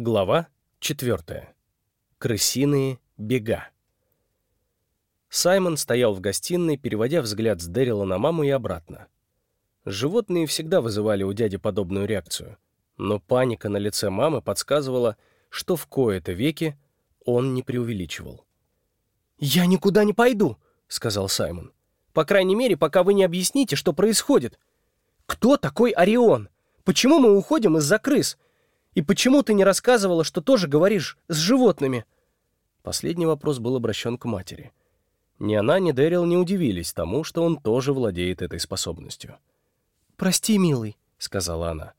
Глава 4. Крысиные бега. Саймон стоял в гостиной, переводя взгляд с Дэрила на маму и обратно. Животные всегда вызывали у дяди подобную реакцию, но паника на лице мамы подсказывала, что в кои-то веки он не преувеличивал. «Я никуда не пойду», — сказал Саймон. «По крайней мере, пока вы не объясните, что происходит. Кто такой Орион? Почему мы уходим из-за крыс? И почему ты не рассказывала, что тоже говоришь с животными?» Последний вопрос был обращен к матери. Ни она, ни Дэрил не удивились тому, что он тоже владеет этой способностью. «Прости, милый», — сказала она.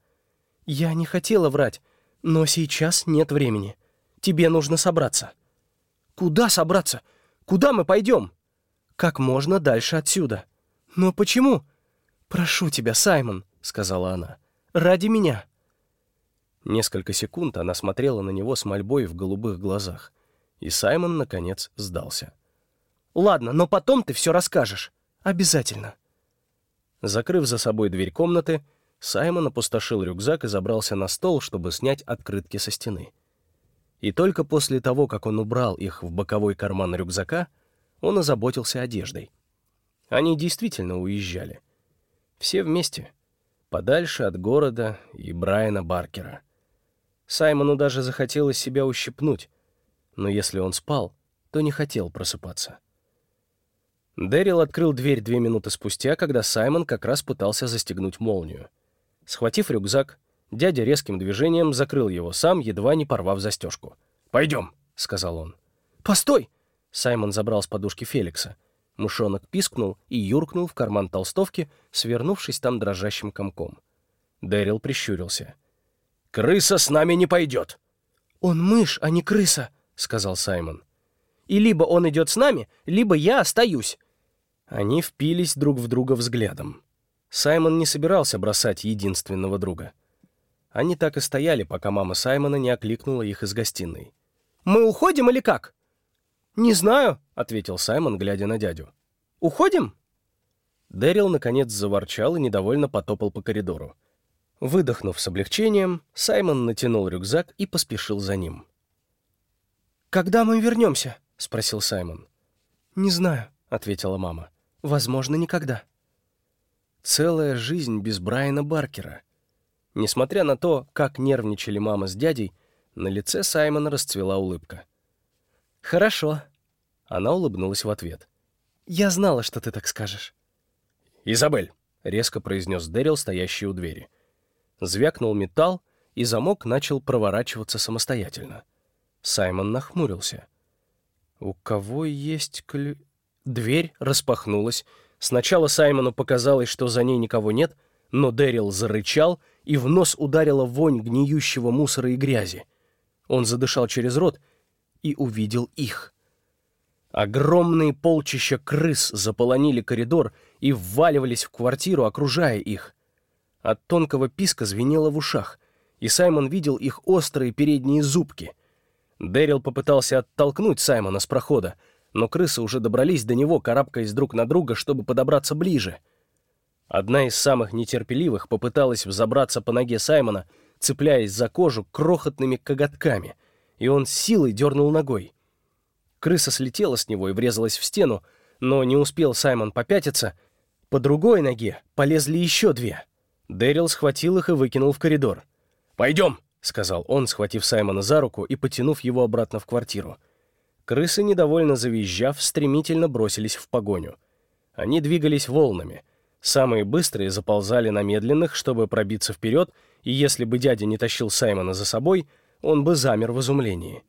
«Я не хотела врать, но сейчас нет времени. Тебе нужно собраться». «Куда собраться? Куда мы пойдем?» «Как можно дальше отсюда». «Но почему?» «Прошу тебя, Саймон», — сказала она. «Ради меня». Несколько секунд она смотрела на него с мольбой в голубых глазах, и Саймон, наконец, сдался. «Ладно, но потом ты все расскажешь. Обязательно». Закрыв за собой дверь комнаты, Саймон опустошил рюкзак и забрался на стол, чтобы снять открытки со стены. И только после того, как он убрал их в боковой карман рюкзака, он озаботился одеждой. Они действительно уезжали. Все вместе, подальше от города и Брайана Баркера — Саймону даже захотелось себя ущипнуть, но если он спал, то не хотел просыпаться. Дэрил открыл дверь две минуты спустя, когда Саймон как раз пытался застегнуть молнию. Схватив рюкзак, дядя резким движением закрыл его сам, едва не порвав застежку. «Пойдем», — сказал он. «Постой!» — Саймон забрал с подушки Феликса. Мышонок пискнул и юркнул в карман толстовки, свернувшись там дрожащим комком. Дэрил прищурился — Крыса с нами не пойдет». «Он мышь, а не крыса», — сказал Саймон. «И либо он идет с нами, либо я остаюсь». Они впились друг в друга взглядом. Саймон не собирался бросать единственного друга. Они так и стояли, пока мама Саймона не окликнула их из гостиной. «Мы уходим или как?» «Не знаю», — ответил Саймон, глядя на дядю. «Уходим?» Дэрил, наконец, заворчал и недовольно потопал по коридору. Выдохнув с облегчением, Саймон натянул рюкзак и поспешил за ним. «Когда мы вернемся?» — спросил Саймон. «Не знаю», — ответила мама. «Возможно, никогда». Целая жизнь без Брайана Баркера. Несмотря на то, как нервничали мама с дядей, на лице Саймона расцвела улыбка. «Хорошо». Она улыбнулась в ответ. «Я знала, что ты так скажешь». «Изабель», — резко произнес Дэрил, стоящий у двери. Звякнул металл, и замок начал проворачиваться самостоятельно. Саймон нахмурился. «У кого есть ключ?» Дверь распахнулась. Сначала Саймону показалось, что за ней никого нет, но Дэрил зарычал, и в нос ударила вонь гниющего мусора и грязи. Он задышал через рот и увидел их. Огромные полчища крыс заполонили коридор и вваливались в квартиру, окружая их. От тонкого писка звенело в ушах, и Саймон видел их острые передние зубки. Дэрил попытался оттолкнуть Саймона с прохода, но крысы уже добрались до него, карабкаясь друг на друга, чтобы подобраться ближе. Одна из самых нетерпеливых попыталась взобраться по ноге Саймона, цепляясь за кожу крохотными коготками, и он силой дернул ногой. Крыса слетела с него и врезалась в стену, но не успел Саймон попятиться, по другой ноге полезли еще две — Дэрил схватил их и выкинул в коридор. «Пойдем!» — сказал он, схватив Саймона за руку и потянув его обратно в квартиру. Крысы, недовольно завизжав, стремительно бросились в погоню. Они двигались волнами. Самые быстрые заползали на медленных, чтобы пробиться вперед, и если бы дядя не тащил Саймона за собой, он бы замер в изумлении.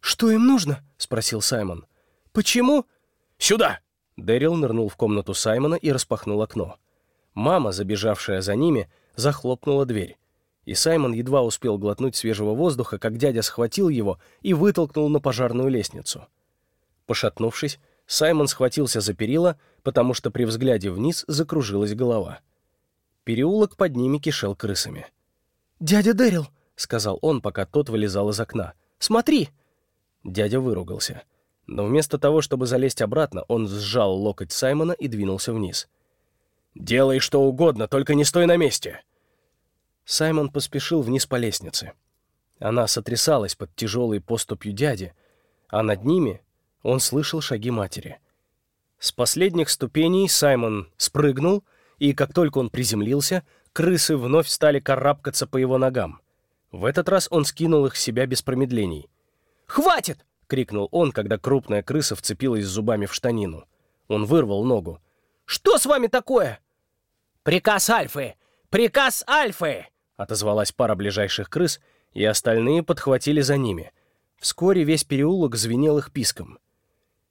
«Что им нужно?» — спросил Саймон. «Почему?» «Сюда!» Дэрил нырнул в комнату Саймона и распахнул окно. Мама, забежавшая за ними, захлопнула дверь. И Саймон едва успел глотнуть свежего воздуха, как дядя схватил его и вытолкнул на пожарную лестницу. Пошатнувшись, Саймон схватился за перила, потому что при взгляде вниз закружилась голова. Переулок под ними кишел крысами. «Дядя Дэрил!» — сказал он, пока тот вылезал из окна. «Смотри!» Дядя выругался. Но вместо того, чтобы залезть обратно, он сжал локоть Саймона и двинулся вниз — «Делай что угодно, только не стой на месте!» Саймон поспешил вниз по лестнице. Она сотрясалась под тяжелой поступью дяди, а над ними он слышал шаги матери. С последних ступеней Саймон спрыгнул, и как только он приземлился, крысы вновь стали карабкаться по его ногам. В этот раз он скинул их с себя без промедлений. «Хватит!» — крикнул он, когда крупная крыса вцепилась зубами в штанину. Он вырвал ногу. «Что с вами такое?» «Приказ Альфы! Приказ Альфы!» — отозвалась пара ближайших крыс, и остальные подхватили за ними. Вскоре весь переулок звенел их писком.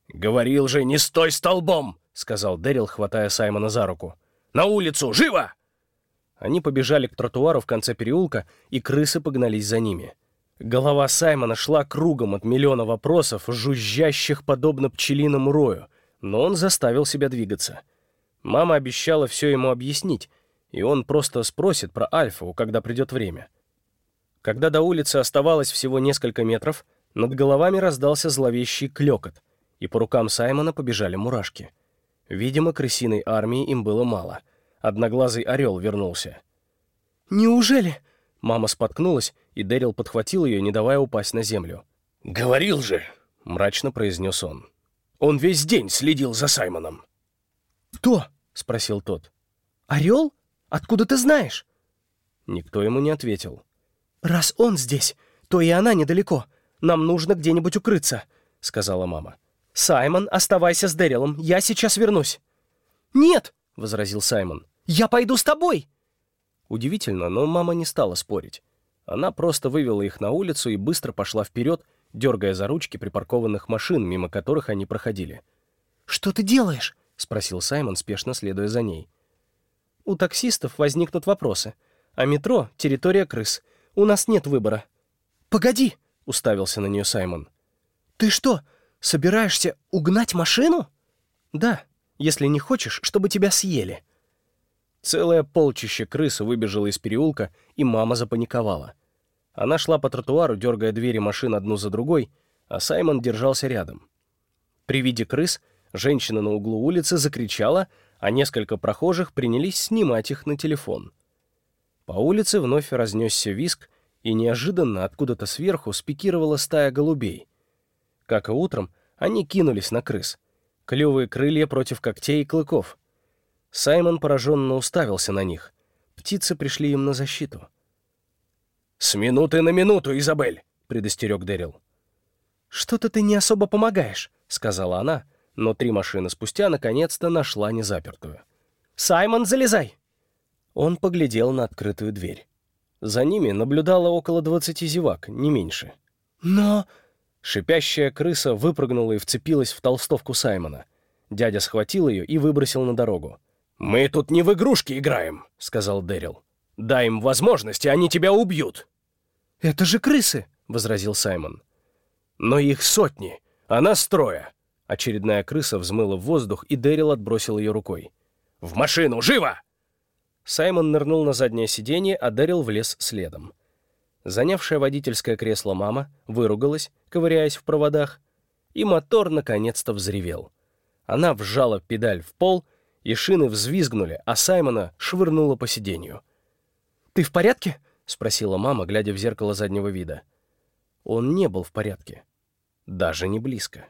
«Говорил же, не стой столбом!» — сказал Дэрил, хватая Саймона за руку. «На улицу! Живо!» Они побежали к тротуару в конце переулка, и крысы погнались за ними. Голова Саймона шла кругом от миллиона вопросов, жужжащих подобно пчелиному рою, но он заставил себя двигаться. Мама обещала все ему объяснить, и он просто спросит про Альфу, когда придет время. Когда до улицы оставалось всего несколько метров, над головами раздался зловещий клекот, и по рукам Саймона побежали мурашки. Видимо, крысиной армии им было мало. Одноглазый орел вернулся. «Неужели?» Мама споткнулась, и Дэрил подхватил ее, не давая упасть на землю. «Говорил же!» — мрачно произнес он. «Он весь день следил за Саймоном». «Кто?» — спросил тот. «Орел? Откуда ты знаешь?» Никто ему не ответил. «Раз он здесь, то и она недалеко. Нам нужно где-нибудь укрыться», — сказала мама. «Саймон, оставайся с Дэрилом, я сейчас вернусь». «Нет», — возразил Саймон, — «я пойду с тобой». Удивительно, но мама не стала спорить. Она просто вывела их на улицу и быстро пошла вперед, дергая за ручки припаркованных машин, мимо которых они проходили. «Что ты делаешь?» — спросил Саймон, спешно следуя за ней. «У таксистов возникнут вопросы. А метро — территория крыс. У нас нет выбора». «Погоди!» — уставился на нее Саймон. «Ты что, собираешься угнать машину?» «Да, если не хочешь, чтобы тебя съели». Целое полчище крыс выбежало из переулка, и мама запаниковала. Она шла по тротуару, дергая двери машин одну за другой, а Саймон держался рядом. При виде крыс женщина на углу улицы закричала, а несколько прохожих принялись снимать их на телефон. По улице вновь разнесся виск, и неожиданно откуда-то сверху спикировала стая голубей. Как и утром, они кинулись на крыс. Клевые крылья против когтей и клыков. Саймон пораженно уставился на них. Птицы пришли им на защиту. «С минуты на минуту, Изабель!» — предостерег Дэрил. «Что-то ты не особо помогаешь», — сказала она, но три машины спустя наконец-то нашла незапертую. «Саймон, залезай!» Он поглядел на открытую дверь. За ними наблюдало около двадцати зевак, не меньше. «Но...» Шипящая крыса выпрыгнула и вцепилась в толстовку Саймона. Дядя схватил ее и выбросил на дорогу. «Мы тут не в игрушки играем», — сказал Дэрил. «Дай им возможности, они тебя убьют». «Это же крысы», — возразил Саймон. «Но их сотни, а нас трое». Очередная крыса взмыла в воздух, и Дэрил отбросил ее рукой. «В машину, живо!» Саймон нырнул на заднее сиденье, а Дэрил влез следом. Занявшая водительское кресло мама выругалась, ковыряясь в проводах, и мотор наконец-то взревел. Она вжала педаль в пол, и шины взвизгнули, а Саймона швырнула по сиденью. «Ты в порядке?» — спросила мама, глядя в зеркало заднего вида. Он не был в порядке. Даже не близко.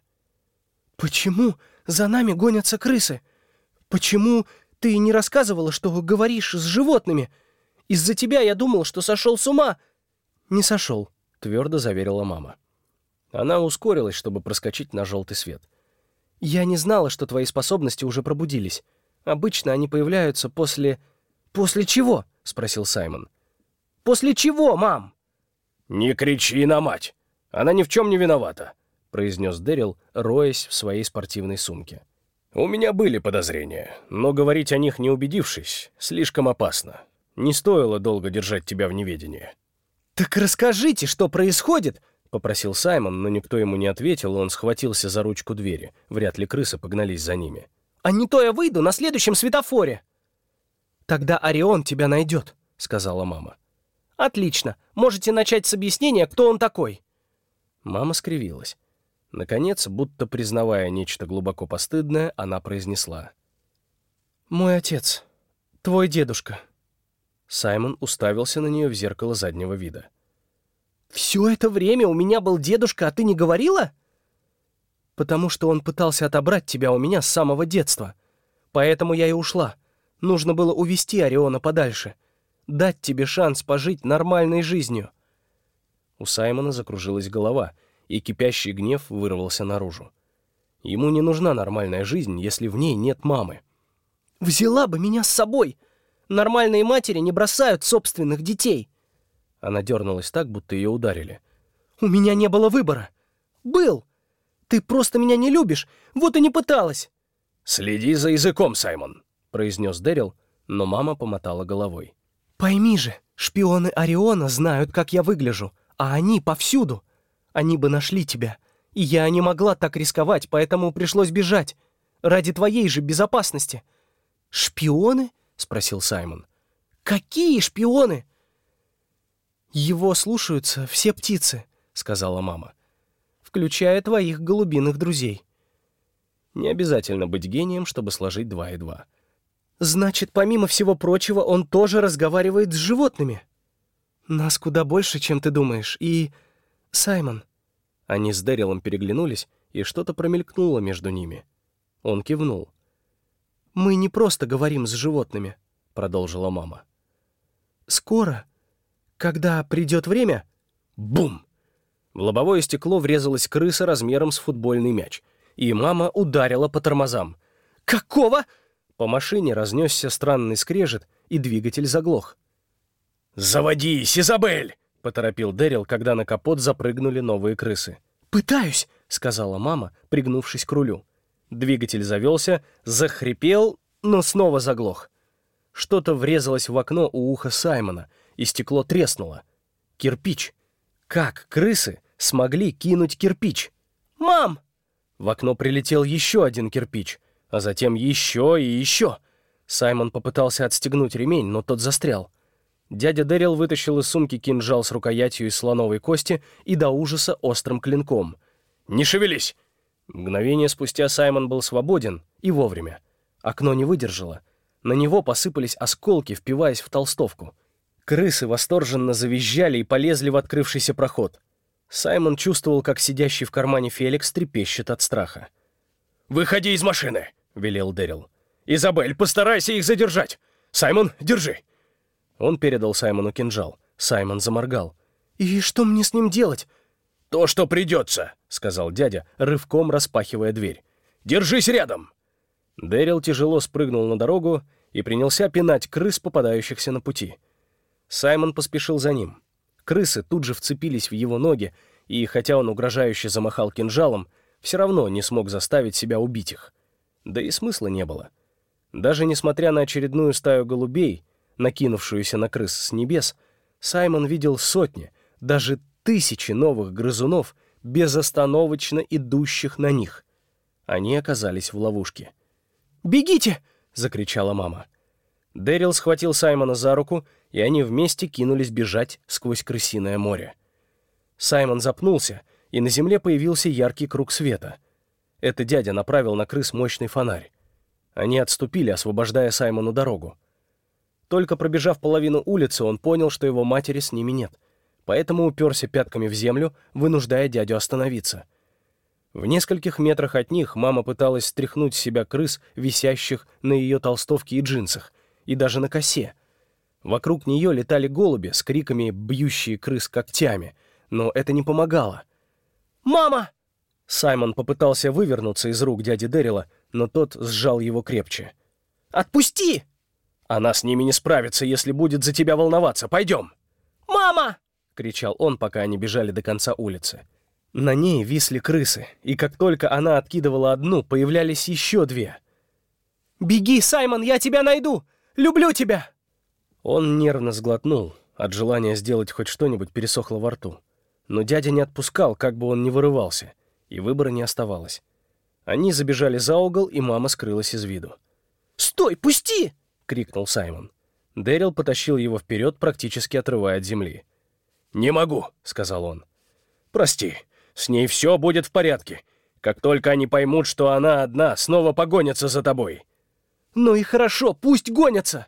«Почему за нами гонятся крысы? Почему ты не рассказывала, что говоришь с животными? Из-за тебя я думал, что сошел с ума!» «Не сошел», — твердо заверила мама. Она ускорилась, чтобы проскочить на желтый свет. «Я не знала, что твои способности уже пробудились. Обычно они появляются после...» «После чего?» — спросил Саймон. «После чего, мам?» «Не кричи на мать! Она ни в чем не виновата», — произнес Дэрил, роясь в своей спортивной сумке. «У меня были подозрения, но говорить о них не убедившись, слишком опасно. Не стоило долго держать тебя в неведении». «Так расскажите, что происходит!» — попросил Саймон, но никто ему не ответил, и он схватился за ручку двери. Вряд ли крысы погнались за ними. «А не то я выйду на следующем светофоре!» «Тогда Орион тебя найдет», — сказала мама. «Отлично. Можете начать с объяснения, кто он такой». Мама скривилась. Наконец, будто признавая нечто глубоко постыдное, она произнесла. «Мой отец. Твой дедушка». Саймон уставился на нее в зеркало заднего вида. Все это время у меня был дедушка, а ты не говорила? Потому что он пытался отобрать тебя у меня с самого детства. Поэтому я и ушла. Нужно было увести Ориона подальше. Дать тебе шанс пожить нормальной жизнью. У Саймона закружилась голова, и кипящий гнев вырвался наружу. Ему не нужна нормальная жизнь, если в ней нет мамы. «Взяла бы меня с собой! Нормальные матери не бросают собственных детей!» Она дернулась так, будто ее ударили. «У меня не было выбора. Был. Ты просто меня не любишь, вот и не пыталась». «Следи за языком, Саймон», — произнес Дэрил, но мама помотала головой. «Пойми же, шпионы Ориона знают, как я выгляжу, а они повсюду. Они бы нашли тебя, и я не могла так рисковать, поэтому пришлось бежать. Ради твоей же безопасности». «Шпионы?» — спросил Саймон. «Какие шпионы?» «Его слушаются все птицы», — сказала мама, «включая твоих голубиных друзей». Не обязательно быть гением, чтобы сложить два и два. «Значит, помимо всего прочего, он тоже разговаривает с животными?» «Нас куда больше, чем ты думаешь, и... Саймон...» Они с Дэрилом переглянулись, и что-то промелькнуло между ними. Он кивнул. «Мы не просто говорим с животными», — продолжила мама. «Скоро когда придет время... Бум! В лобовое стекло врезалась крыса размером с футбольный мяч, и мама ударила по тормозам. «Какого?» По машине разнесся странный скрежет, и двигатель заглох. «Заводись, Изабель!» — поторопил Дэрил, когда на капот запрыгнули новые крысы. «Пытаюсь!» — сказала мама, пригнувшись к рулю. Двигатель завелся, захрипел, но снова заглох. Что-то врезалось в окно у уха Саймона — и стекло треснуло. Кирпич. Как крысы смогли кинуть кирпич? «Мам!» В окно прилетел еще один кирпич, а затем еще и еще. Саймон попытался отстегнуть ремень, но тот застрял. Дядя Дэрил вытащил из сумки кинжал с рукоятью из слоновой кости и до ужаса острым клинком. «Не шевелись!» Мгновение спустя Саймон был свободен и вовремя. Окно не выдержало. На него посыпались осколки, впиваясь в толстовку. Крысы восторженно завизжали и полезли в открывшийся проход. Саймон чувствовал, как сидящий в кармане Феликс трепещет от страха. «Выходи из машины!» — велел Дэрил. «Изабель, постарайся их задержать! Саймон, держи!» Он передал Саймону кинжал. Саймон заморгал. «И что мне с ним делать?» «То, что придется», — сказал дядя, рывком распахивая дверь. «Держись рядом!» Дэрил тяжело спрыгнул на дорогу и принялся пинать крыс, попадающихся на пути. Саймон поспешил за ним. Крысы тут же вцепились в его ноги, и хотя он угрожающе замахал кинжалом, все равно не смог заставить себя убить их. Да и смысла не было. Даже несмотря на очередную стаю голубей, накинувшуюся на крыс с небес, Саймон видел сотни, даже тысячи новых грызунов, безостановочно идущих на них. Они оказались в ловушке. «Бегите!» — закричала мама. Дэрил схватил Саймона за руку и они вместе кинулись бежать сквозь крысиное море. Саймон запнулся, и на земле появился яркий круг света. Это дядя направил на крыс мощный фонарь. Они отступили, освобождая Саймону дорогу. Только пробежав половину улицы, он понял, что его матери с ними нет, поэтому уперся пятками в землю, вынуждая дядю остановиться. В нескольких метрах от них мама пыталась стряхнуть с себя крыс, висящих на ее толстовке и джинсах, и даже на косе — Вокруг нее летали голуби с криками, бьющие крыс когтями, но это не помогало. «Мама!» Саймон попытался вывернуться из рук дяди Дэрила, но тот сжал его крепче. «Отпусти!» «Она с ними не справится, если будет за тебя волноваться. Пойдем!» «Мама!» — кричал он, пока они бежали до конца улицы. На ней висли крысы, и как только она откидывала одну, появлялись еще две. «Беги, Саймон, я тебя найду! Люблю тебя!» Он нервно сглотнул, от желания сделать хоть что-нибудь пересохло во рту. Но дядя не отпускал, как бы он ни вырывался, и выбора не оставалось. Они забежали за угол, и мама скрылась из виду. «Стой, пусти!» — крикнул Саймон. Дэрил потащил его вперед, практически отрывая от земли. «Не могу», — сказал он. «Прости, с ней все будет в порядке. Как только они поймут, что она одна, снова погонятся за тобой». «Ну и хорошо, пусть гонятся!»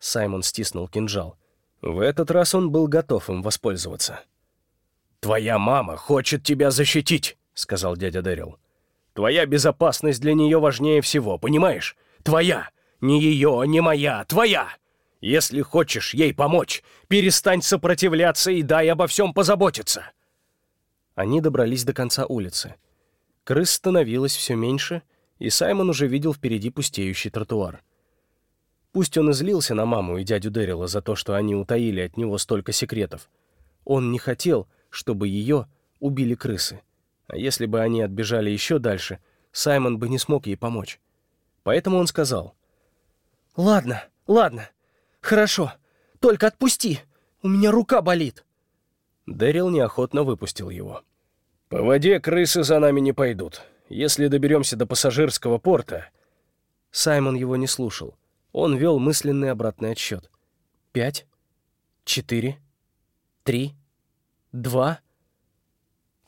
Саймон стиснул кинжал. В этот раз он был готов им воспользоваться. «Твоя мама хочет тебя защитить», — сказал дядя Дэрил. «Твоя безопасность для нее важнее всего, понимаешь? Твоя! Не ее, не моя, твоя! Если хочешь ей помочь, перестань сопротивляться и дай обо всем позаботиться!» Они добрались до конца улицы. Крыс становилось все меньше, и Саймон уже видел впереди пустеющий тротуар. Пусть он излился на маму и дядю Дэрила за то, что они утаили от него столько секретов, он не хотел, чтобы ее убили крысы. А если бы они отбежали еще дальше, Саймон бы не смог ей помочь. Поэтому он сказал. «Ладно, ладно, хорошо, только отпусти, у меня рука болит». Дэрил неохотно выпустил его. «По воде крысы за нами не пойдут. Если доберемся до пассажирского порта...» Саймон его не слушал. Он вел мысленный обратный отсчет. «Пять, четыре, три, два...»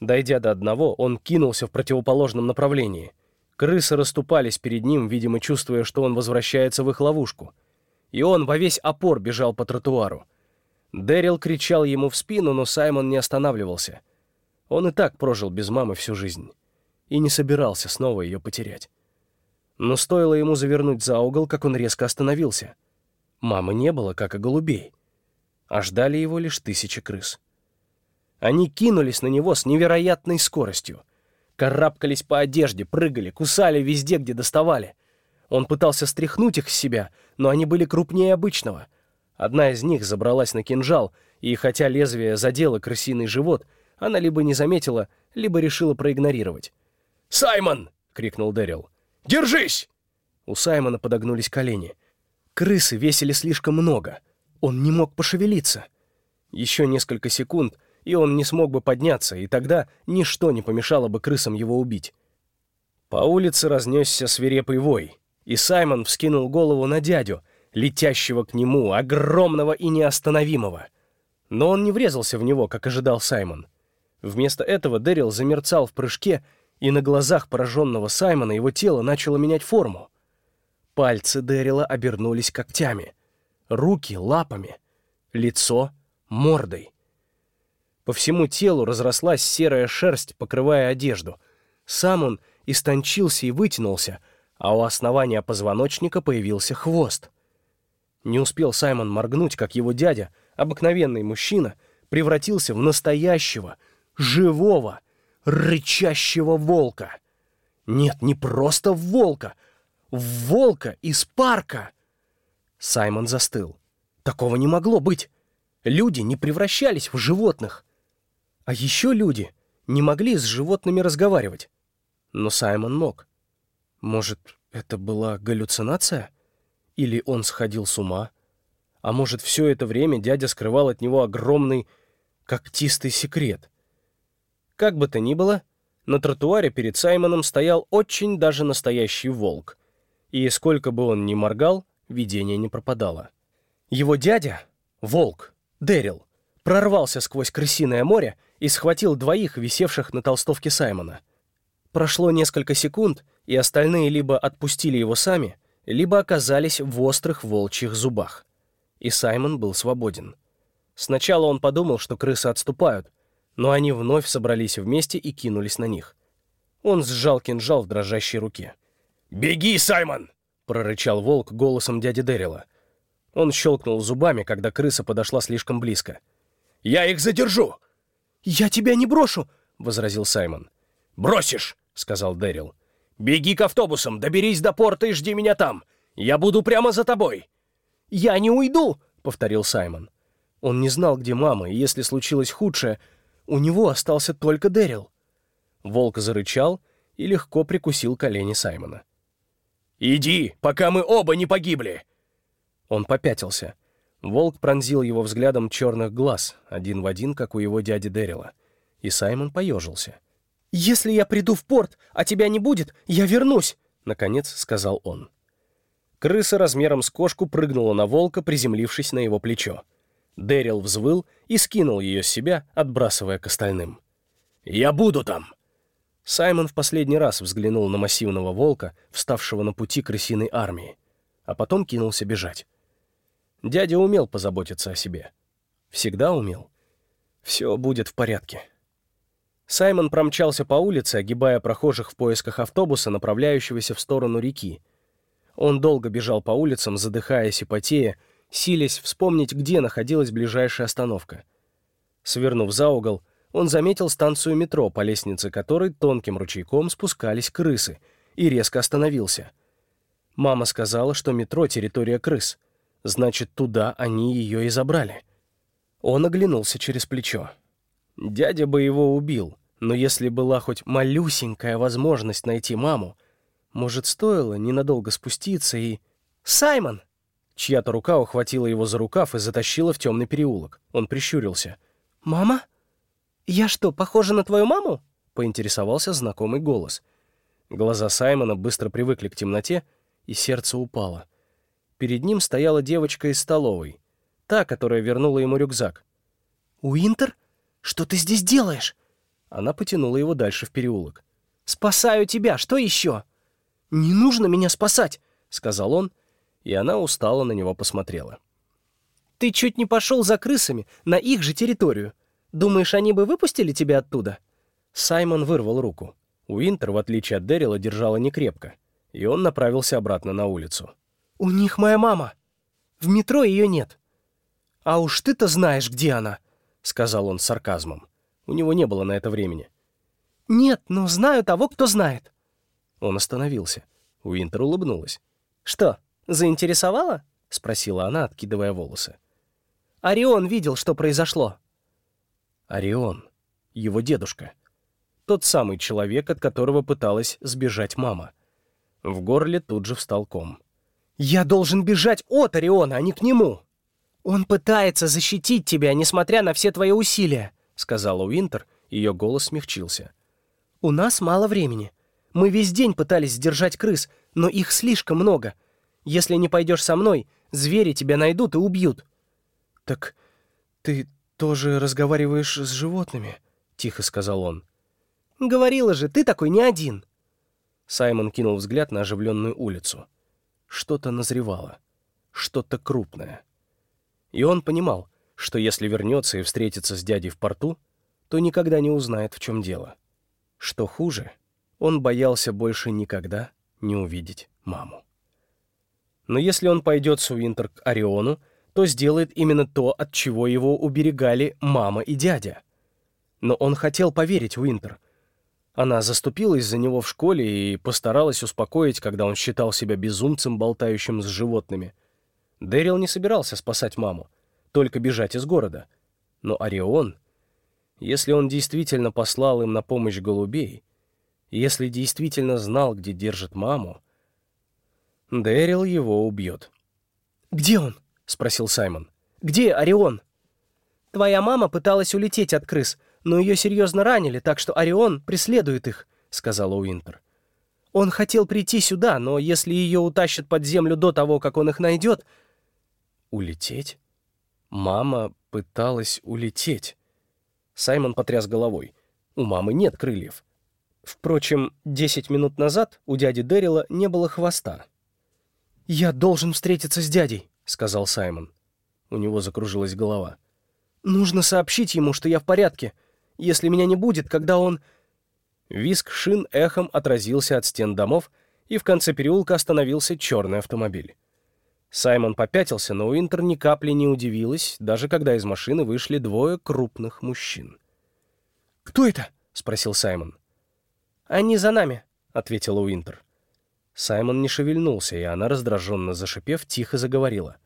Дойдя до одного, он кинулся в противоположном направлении. Крысы расступались перед ним, видимо, чувствуя, что он возвращается в их ловушку. И он во весь опор бежал по тротуару. Дэрил кричал ему в спину, но Саймон не останавливался. Он и так прожил без мамы всю жизнь. И не собирался снова ее потерять. Но стоило ему завернуть за угол, как он резко остановился. Мамы не было, как и голубей. А ждали его лишь тысячи крыс. Они кинулись на него с невероятной скоростью. Карабкались по одежде, прыгали, кусали везде, где доставали. Он пытался стряхнуть их с себя, но они были крупнее обычного. Одна из них забралась на кинжал, и хотя лезвие задело крысиный живот, она либо не заметила, либо решила проигнорировать. «Саймон!» — крикнул Дэрил. «Держись!» У Саймона подогнулись колени. Крысы весили слишком много. Он не мог пошевелиться. Еще несколько секунд, и он не смог бы подняться, и тогда ничто не помешало бы крысам его убить. По улице разнесся свирепый вой, и Саймон вскинул голову на дядю, летящего к нему, огромного и неостановимого. Но он не врезался в него, как ожидал Саймон. Вместо этого Дэрил замерцал в прыжке, и на глазах пораженного Саймона его тело начало менять форму. Пальцы Дэрила обернулись когтями, руки — лапами, лицо — мордой. По всему телу разрослась серая шерсть, покрывая одежду. Сам он истончился и вытянулся, а у основания позвоночника появился хвост. Не успел Саймон моргнуть, как его дядя, обыкновенный мужчина, превратился в настоящего, живого, рычащего волка. Нет, не просто волка, в волка из парка. Саймон застыл. Такого не могло быть. Люди не превращались в животных. А еще люди не могли с животными разговаривать. Но Саймон мог. Может, это была галлюцинация? Или он сходил с ума? А может, все это время дядя скрывал от него огромный когтистый секрет? Как бы то ни было, на тротуаре перед Саймоном стоял очень даже настоящий волк. И сколько бы он ни моргал, видение не пропадало. Его дядя, волк, Дэрил, прорвался сквозь крысиное море и схватил двоих, висевших на толстовке Саймона. Прошло несколько секунд, и остальные либо отпустили его сами, либо оказались в острых волчьих зубах. И Саймон был свободен. Сначала он подумал, что крысы отступают, но они вновь собрались вместе и кинулись на них. Он сжал кинжал в дрожащей руке. «Беги, Саймон!» — прорычал волк голосом дяди Дэрила. Он щелкнул зубами, когда крыса подошла слишком близко. «Я их задержу!» «Я тебя не брошу!» — возразил Саймон. «Бросишь!» — сказал Дэрил. «Беги к автобусам, доберись до порта и жди меня там. Я буду прямо за тобой». «Я не уйду!» — повторил Саймон. Он не знал, где мама, и если случилось худшее, у него остался только Дэрил. Волк зарычал и легко прикусил колени Саймона. «Иди, пока мы оба не погибли!» Он попятился. Волк пронзил его взглядом черных глаз, один в один, как у его дяди Дэрила. И Саймон поежился. «Если я приду в порт, а тебя не будет, я вернусь!» — наконец сказал он. Крыса размером с кошку прыгнула на волка, приземлившись на его плечо. Дэрил взвыл и скинул ее с себя, отбрасывая к остальным. «Я буду там!» Саймон в последний раз взглянул на массивного волка, вставшего на пути крысиной армии, а потом кинулся бежать. Дядя умел позаботиться о себе. Всегда умел. Все будет в порядке. Саймон промчался по улице, огибая прохожих в поисках автобуса, направляющегося в сторону реки. Он долго бежал по улицам, задыхаясь и потея, силясь вспомнить, где находилась ближайшая остановка. Свернув за угол, он заметил станцию метро, по лестнице которой тонким ручейком спускались крысы, и резко остановился. Мама сказала, что метро — территория крыс. Значит, туда они ее и забрали. Он оглянулся через плечо. Дядя бы его убил, но если была хоть малюсенькая возможность найти маму, может, стоило ненадолго спуститься и... «Саймон!» Чья-то рука ухватила его за рукав и затащила в темный переулок. Он прищурился. «Мама? Я что, похожа на твою маму?» — поинтересовался знакомый голос. Глаза Саймона быстро привыкли к темноте, и сердце упало. Перед ним стояла девочка из столовой, та, которая вернула ему рюкзак. «Уинтер? Что ты здесь делаешь?» Она потянула его дальше в переулок. «Спасаю тебя! Что еще?» «Не нужно меня спасать!» — сказал он, и она устало на него посмотрела. «Ты чуть не пошел за крысами на их же территорию. Думаешь, они бы выпустили тебя оттуда?» Саймон вырвал руку. Уинтер, в отличие от Дэрила, держала некрепко, и он направился обратно на улицу. «У них моя мама. В метро ее нет. А уж ты-то знаешь, где она», — сказал он с сарказмом. У него не было на это времени. «Нет, но знаю того, кто знает». Он остановился. Уинтер улыбнулась. «Что, заинтересовала?» — спросила она, откидывая волосы. «Орион видел, что произошло». Орион. Его дедушка. Тот самый человек, от которого пыталась сбежать мама. В горле тут же встал ком. «Я должен бежать от Ориона, а не к нему!» «Он пытается защитить тебя, несмотря на все твои усилия», — сказала Уинтер, ее голос смягчился. «У нас мало времени. Мы весь день пытались сдержать крыс, но их слишком много. Если не пойдешь со мной, звери тебя найдут и убьют». «Так ты тоже разговариваешь с животными?» — тихо сказал он. «Говорила же, ты такой не один». Саймон кинул взгляд на оживленную улицу. Что-то назревало. Что-то крупное. И он понимал, что если вернется и встретится с дядей в порту, то никогда не узнает, в чем дело. Что хуже, он боялся больше никогда не увидеть маму. Но если он пойдет с Уинтер к Ориону, то сделает именно то, от чего его уберегали мама и дядя. Но он хотел поверить Уинтер. Она заступилась за него в школе и постаралась успокоить, когда он считал себя безумцем, болтающим с животными. Дэрил не собирался спасать маму только бежать из города. Но Орион, если он действительно послал им на помощь голубей, если действительно знал, где держит маму, Дэрил его убьет. «Где он?» — спросил Саймон. «Где Орион?» «Твоя мама пыталась улететь от крыс, но ее серьезно ранили, так что Орион преследует их», — сказала Уинтер. «Он хотел прийти сюда, но если ее утащат под землю до того, как он их найдет...» «Улететь?» Мама пыталась улететь. Саймон потряс головой. У мамы нет крыльев. Впрочем, десять минут назад у дяди Дэрила не было хвоста. «Я должен встретиться с дядей», — сказал Саймон. У него закружилась голова. «Нужно сообщить ему, что я в порядке, если меня не будет, когда он...» Виск шин эхом отразился от стен домов, и в конце переулка остановился черный автомобиль. Саймон попятился, но Уинтер ни капли не удивилась, даже когда из машины вышли двое крупных мужчин. «Кто это?» — спросил Саймон. «Они за нами», — ответила Уинтер. Саймон не шевельнулся, и она, раздраженно зашипев, тихо заговорила.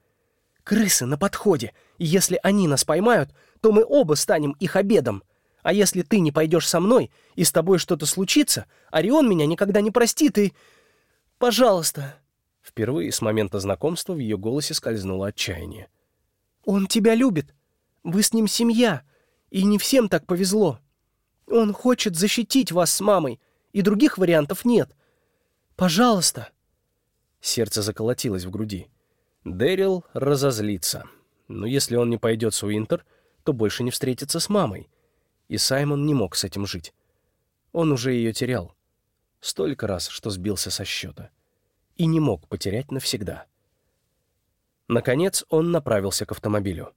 «Крысы на подходе, и если они нас поймают, то мы оба станем их обедом. А если ты не пойдешь со мной, и с тобой что-то случится, Орион меня никогда не простит и... Пожалуйста, Впервые с момента знакомства в ее голосе скользнуло отчаяние. «Он тебя любит. Вы с ним семья. И не всем так повезло. Он хочет защитить вас с мамой, и других вариантов нет. Пожалуйста!» Сердце заколотилось в груди. Дэрил разозлится. Но если он не пойдет с Уинтер, то больше не встретится с мамой. И Саймон не мог с этим жить. Он уже ее терял. Столько раз, что сбился со счета и не мог потерять навсегда. Наконец он направился к автомобилю.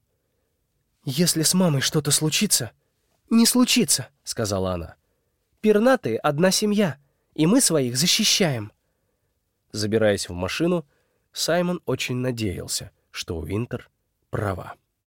«Если с мамой что-то случится...» «Не случится», — сказала она. Пернатые — одна семья, и мы своих защищаем». Забираясь в машину, Саймон очень надеялся, что Уинтер права.